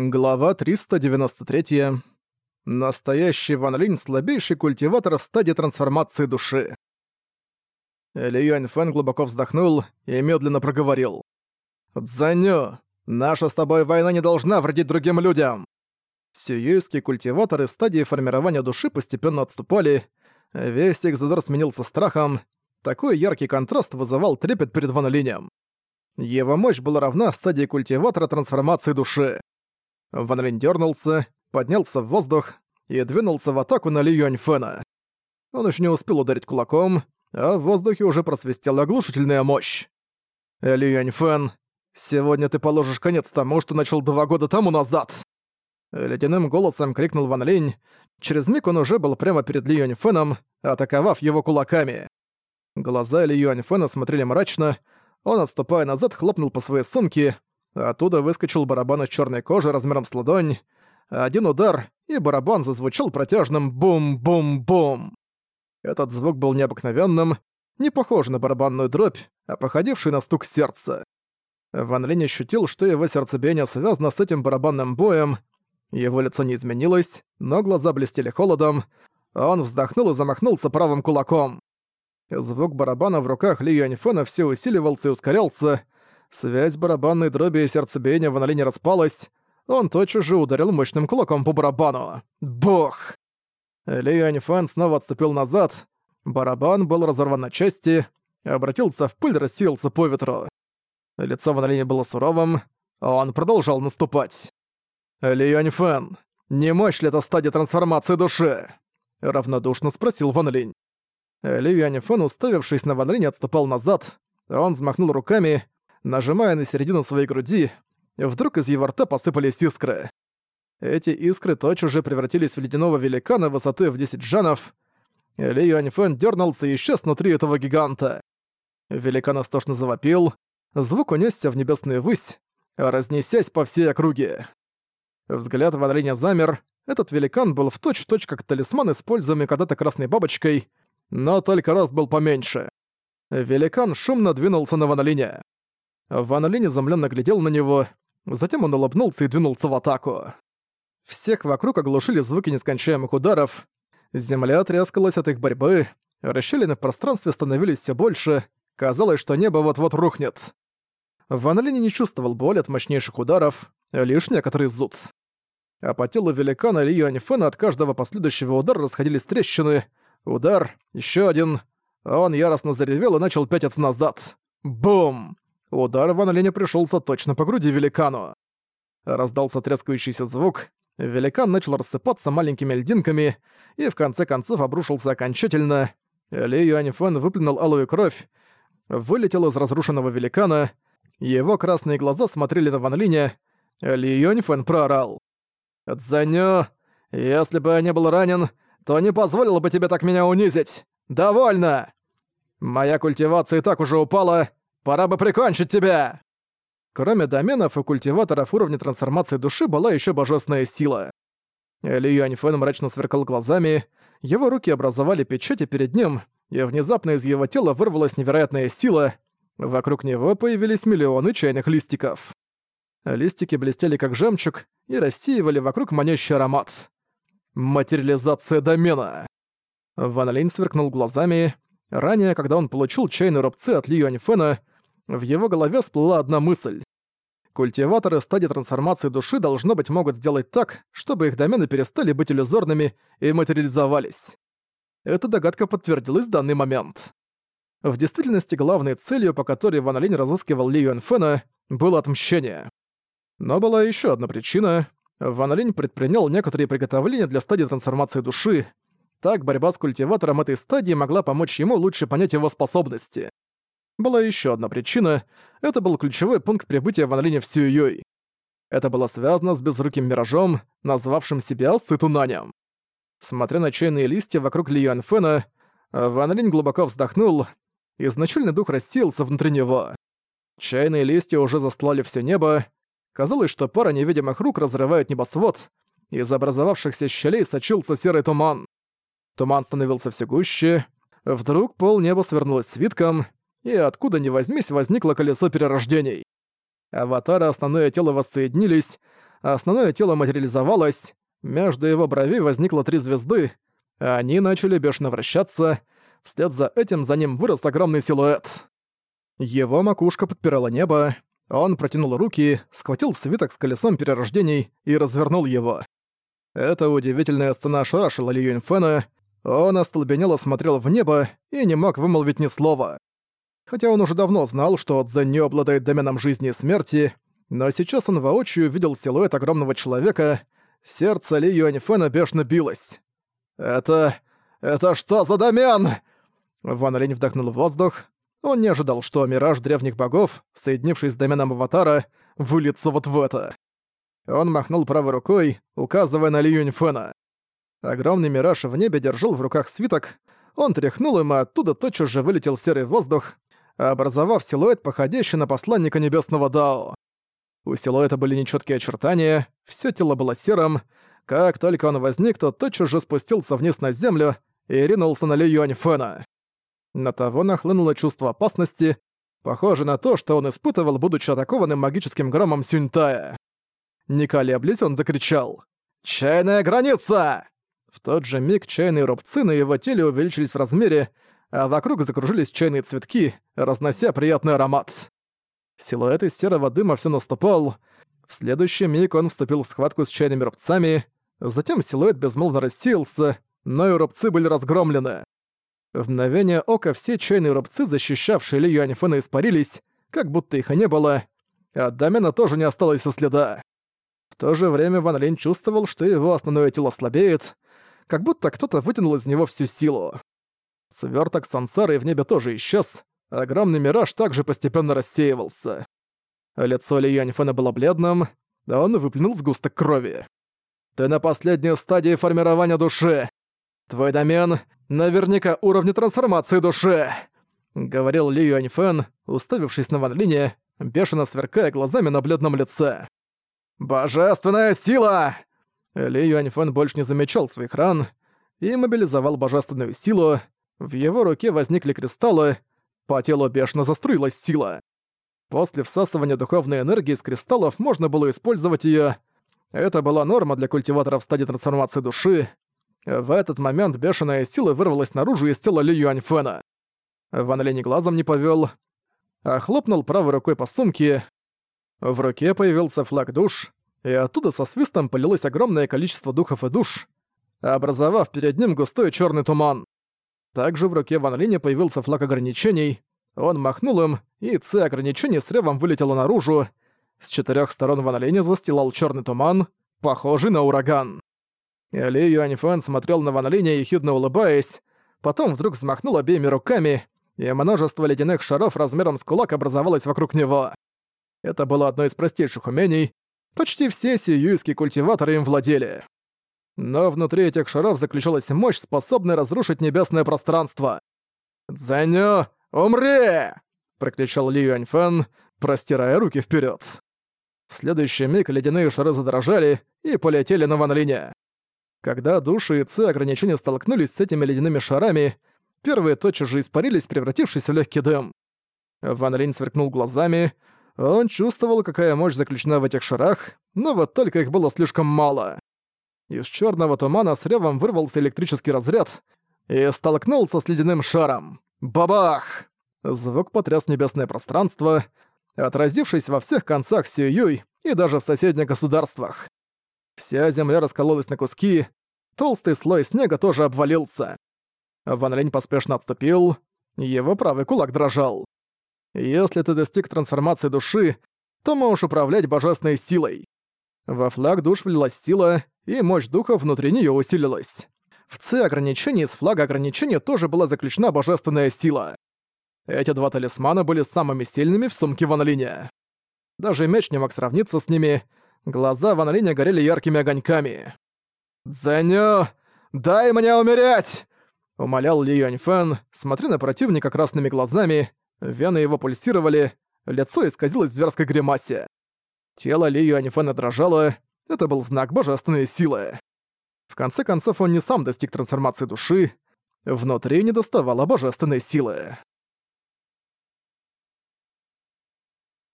Глава 393. Настоящий Ван Линь – слабейший культиватор в стадии трансформации души. Ли Юань Фэн глубоко вздохнул и медленно проговорил. «Цзаню, наша с тобой война не должна вредить другим людям!» Сиюйские культиваторы стадии формирования души постепенно отступали, весь их задор сменился страхом, такой яркий контраст вызывал трепет перед Ван Линем. Его мощь была равна стадии культиватора трансформации души. Ван Линь дернулся, поднялся в воздух и двинулся в атаку на Ли Юаньфэна. Он еще не успел ударить кулаком, а в воздухе уже просвистела оглушительная мощь. «Ли Юаньфэн, сегодня ты положишь конец тому, что начал два года тому назад!» Ледяным голосом крикнул Ван Линь. Через миг он уже был прямо перед Ли Юаньфэном, атаковав его кулаками. Глаза Ли Юаньфэна смотрели мрачно, он, отступая назад, хлопнул по своей сумке, Оттуда выскочил барабан из черной кожи размером с ладонь. Один удар, и барабан зазвучал протяжным бум-бум-бум. Этот звук был необыкновенным, не похож на барабанную дробь, а походивший на стук сердца. Ван Линь ощутил, что его сердцебиение связано с этим барабанным боем. Его лицо не изменилось, но глаза блестели холодом. Он вздохнул и замахнулся правым кулаком. Звук барабана в руках Ли Юаньфэна все усиливался и ускорялся, Связь барабанной дроби и сердцебиения в аналине распалась. Он тотчас же ударил мощным кулаком по барабану. Бог! Ли Юаньфэн снова отступил назад. Барабан был разорван на части, обратился в пыль, рассеялся по ветру. Лицо в аналине было суровым, а он продолжал наступать. «Ли Юаньфэн, не мощь ли это стадия трансформации души?» — равнодушно спросил Ван Линь. Ли Юаньфэн, уставившись на Ван Линь, отступал назад. Он взмахнул руками, нажимая на середину своей груди, вдруг из его рта посыпались искры. Эти искры тотчас же превратились в ледяного великана высоты в 10 джанов. Ли Юаньфэн дернулся и исчез внутри этого гиганта. Великан истошно завопил, звук унесся в небесную высь, разнесясь по всей округе. Взгляд Ван Линя замер, этот великан был в точь-в-точь -точь как талисман, используемый когда-то красной бабочкой, но только рост был поменьше. Великан шумно двинулся на Ван Линя. Ван Линь изумленно глядел на него, затем он улыбнулся и двинулся в атаку. Всех вокруг оглушили звуки нескончаемых ударов, земля трескалась от их борьбы, расщелины в пространстве становились все больше, казалось, что небо вот-вот рухнет. Ван Линь не чувствовал боли от мощнейших ударов, лишь некоторый зуд. А по телу великана Ли Юаньфэна от каждого последующего удара расходились трещины. Удар, еще один. Он яростно заревел и начал пятиться назад. Бум! Удар Ван Линя пришелся точно по груди великану. Раздался трескающийся звук, великан начал рассыпаться маленькими льдинками и в конце концов обрушился окончательно. Ли Юаньфэн выплюнул алую кровь, вылетел из разрушенного великана, его красные глаза смотрели на Ван Линя, Ли Юаньфэн проорал. «Цзэню, если бы я не был ранен, то не позволил бы тебе так меня унизить! Довольно! Моя культивация и так уже упала, Пора бы прикончить тебя!» Кроме доменов и культиваторов уровня трансформации души была еще божественная сила. Ли Юаньфэн мрачно сверкал глазами, его руки образовали печати перед ним, и внезапно из его тела вырвалась невероятная сила, вокруг него появились миллионы чайных листиков. Листики блестели как жемчуг и рассеивали вокруг манящий аромат. Материализация домена. Ван Линь сверкнул глазами. Ранее, когда он получил чайные рубцы от Ли Юаньфэна, в его голове всплыла одна мысль. Культиваторы стадии трансформации души должно быть могут сделать так, чтобы их домены перестали быть иллюзорными и материализовались. Эта догадка подтвердилась в данный момент. В действительности главной целью, по которой Ван Линь разыскивал Ли Юэнфэна, было отмщение. Но была еще одна причина. Ван Линь предпринял некоторые приготовления для стадии трансформации души. Так борьба с культиватором этой стадии могла помочь ему лучше понять его способности. Была еще одна причина — это был ключевой пункт прибытия Ван Линя в Сююй. Это было связано с безруким миражом, назвавшим себя Сытунанем. Смотря на чайные листья вокруг Ли Юаньфэна, Ван Линь глубоко вздохнул, изначальный дух рассеялся внутри него. Чайные листья уже застлали все небо, казалось, что пара невидимых рук разрывает небосвод, из образовавшихся щелей сочился серый туман. Туман становился все гуще, вдруг пол неба свернулось свитком, и откуда ни возьмись возникло колесо перерождений. Аватары основное тело воссоединились, основное тело материализовалось, между его бровей возникло три звезды, а они начали бешено вращаться, вслед за этим за ним вырос огромный силуэт. Его макушка подпирала небо, он протянул руки, схватил свиток с колесом перерождений и развернул его. Эта удивительная сцена ошарашила Ли Юньфена, он остолбенело смотрел в небо и не мог вымолвить ни слова. Хотя он уже давно знал, что не обладает доменом жизни и смерти, но сейчас он воочию видел силуэт огромного человека, сердце Ли Юаньфэна бешено билось. «Это... это что за домен?» Ван Линь вдохнул воздух. Он не ожидал, что мираж древних богов, соединившись с доменом Аватара, выльется вот в это. Он махнул правой рукой, указывая на Ли Юньфэна. Огромный мираж в небе держал в руках свиток, он тряхнул им, и оттуда тотчас же вылетел серый воздух, образовав силуэт, походящий на посланника небесного Дао. У силуэта были нечеткие очертания, все тело было серым. Как только он возник, то тотчас же спустился вниз на землю и ринулся на Ли Юаньфэна. На того нахлынуло чувство опасности, похоже на то, что он испытывал, будучи атакованным магическим громом Сюньтая. Не колеблясь, он закричал «Чайная граница!» В тот же миг чайные рубцы на его теле увеличились в размере, а вокруг закружились чайные цветки, разнося приятный аромат. Силуэт из серого дыма все наступал. В следующий миг он вступил в схватку с чайными рубцами, затем силуэт безмолвно рассеялся, но и рубцы были разгромлены. В мгновение ока все чайные рубцы, защищавшие Ли Юаньфэна, испарились, как будто их и не было, а Дамена тоже не осталось и следа. В то же время Ван Линь чувствовал, что его основное тело слабеет, как будто кто-то вытянул из него всю силу. Свёрток сансары в небе тоже исчез, огромный мираж также постепенно рассеивался. Лицо Ли Яньфэна было бледным, а он выплюнул сгусток крови. «Ты на последней стадии формирования души. Твой домен наверняка уровня трансформации души!» — говорил Ли Юаньфэн, уставившись на Ван Линя, бешено сверкая глазами на бледном лице. «Божественная сила!» Ли Юаньфэн больше не замечал своих ран и мобилизовал божественную силу. В его руке возникли кристаллы, по телу бешено заструилась сила. После всасывания духовной энергии из кристаллов можно было использовать её. Это была норма для культиваторов стадии трансформации души. В этот момент бешеная сила вырвалась наружу из тела Ли Юаньфэна. Ван Линь глазом не повёл, а хлопнул правой рукой по сумке. В руке появился флаг душ, и оттуда со свистом полилось огромное количество духов и душ, образовав перед ним густой черный туман. Также в руке Ван Линя появился флаг ограничений, он махнул им, и Ц ограничений с ревом вылетело наружу. С четырех сторон Ван Линя застилал черный туман, похожий на ураган. Ли Юаньфэн смотрел на Ван Линя, ехидно улыбаясь, потом вдруг взмахнул обеими руками, и множество ледяных шаров размером с кулак образовалось вокруг него. Это было одно из простейших умений, Почти все сиюйские культиваторы им владели. Но внутри этих шаров заключалась мощь, способная разрушить небесное пространство. «Дзэню, умри!» — прокричал Ли Юаньфэн, простирая руки вперед. В следующий миг ледяные шары задрожали и полетели на Ван Линя. Когда души и ци ограничения столкнулись с этими ледяными шарами, первые тотчас же испарились, превратившись в легкий дым. Ван Линь сверкнул глазами, он чувствовал, какая мощь заключена в этих шарах, но вот только их было слишком мало. Из черного тумана с ревом вырвался электрический разряд и столкнулся с ледяным шаром. Бабах! Звук потряс небесное пространство, отразившись во всех концах Сиюй и даже в соседних государствах. Вся земля раскололась на куски, толстый слой снега тоже обвалился. Ван Линь поспешно отступил, его правый кулак дрожал. Если ты достиг трансформации души, то можешь управлять божественной силой. Во флаг душ влилась сила, и мощь духа внутри нее усилилась. В Ц ограничении с флага ограничения тоже была заключена божественная сила. Эти два талисмана были самыми сильными в сумке Ван Линя. Даже меч не мог сравниться с ними, глаза Ван Линя горели яркими огоньками. «Дзэню, дай мне умереть!» — умолял Ли Юаньфэн, смотря на противника красными глазами, Вены его пульсировали, лицо исказилось в зверской гримасе. Тело Ли Юаньфэна дрожало, это был знак божественной силы. В конце концов, он не сам достиг трансформации души, внутри не доставало божественной силы.